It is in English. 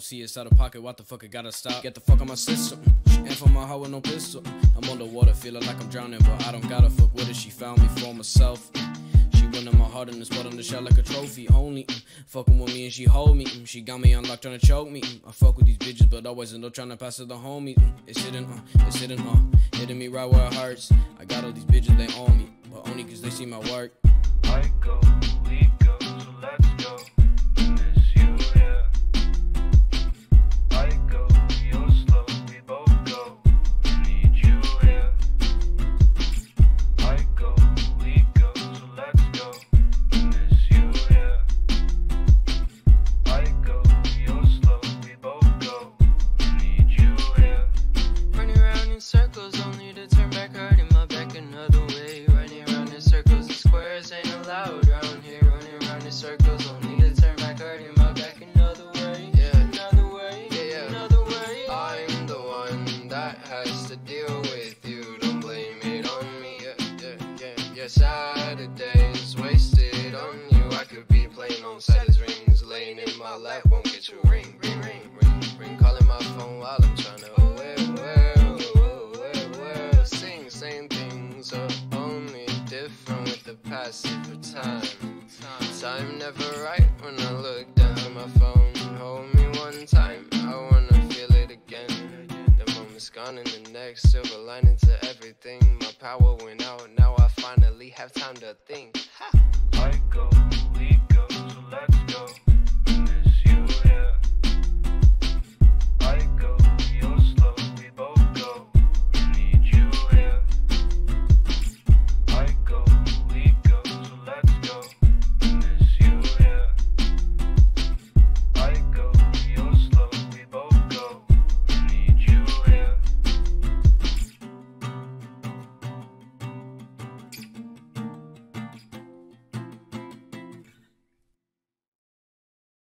don't see it's out of pocket. What the fuck, I gotta stop. Get the fuck on my system. And for my heart with no pistol. I'm underwater, feeling like I'm drowning, but I don't gotta fuck with her. She found me for myself. She winning my heart and the spot on the shot like a trophy. Only fucking with me and she hold me. She got me unlocked trying to choke me. I fuck with these bitches, but always end up trying to pass to the homie. It's hitting, uh, it's hitting, uh, hitting me right where it hurts. I got all these bitches, they own me, but only cause they see my work. I go, circles, only to turn back, hurting my back another way. Running around in circles, the squares ain't allowed round here. Running around in circles, only to turn back, hurting my back another way. Yeah, another way. Yeah, yeah. Another way. I'm the one that has to deal with you. Don't blame it on me. Yeah, yeah, yeah. yeah. Saturday is wasted on you. I could be playing on Saturday's rings, laying in my lap, won't get you ring, ring, ring, ring, ring. Calling my phone while I'm trying to. Passage of time. Time never right when I look down at my phone. Hold me one time, I wanna feel it again. The moment's gone and the next silver lining to everything. My power went out, now I finally have time to think. Ha! I go.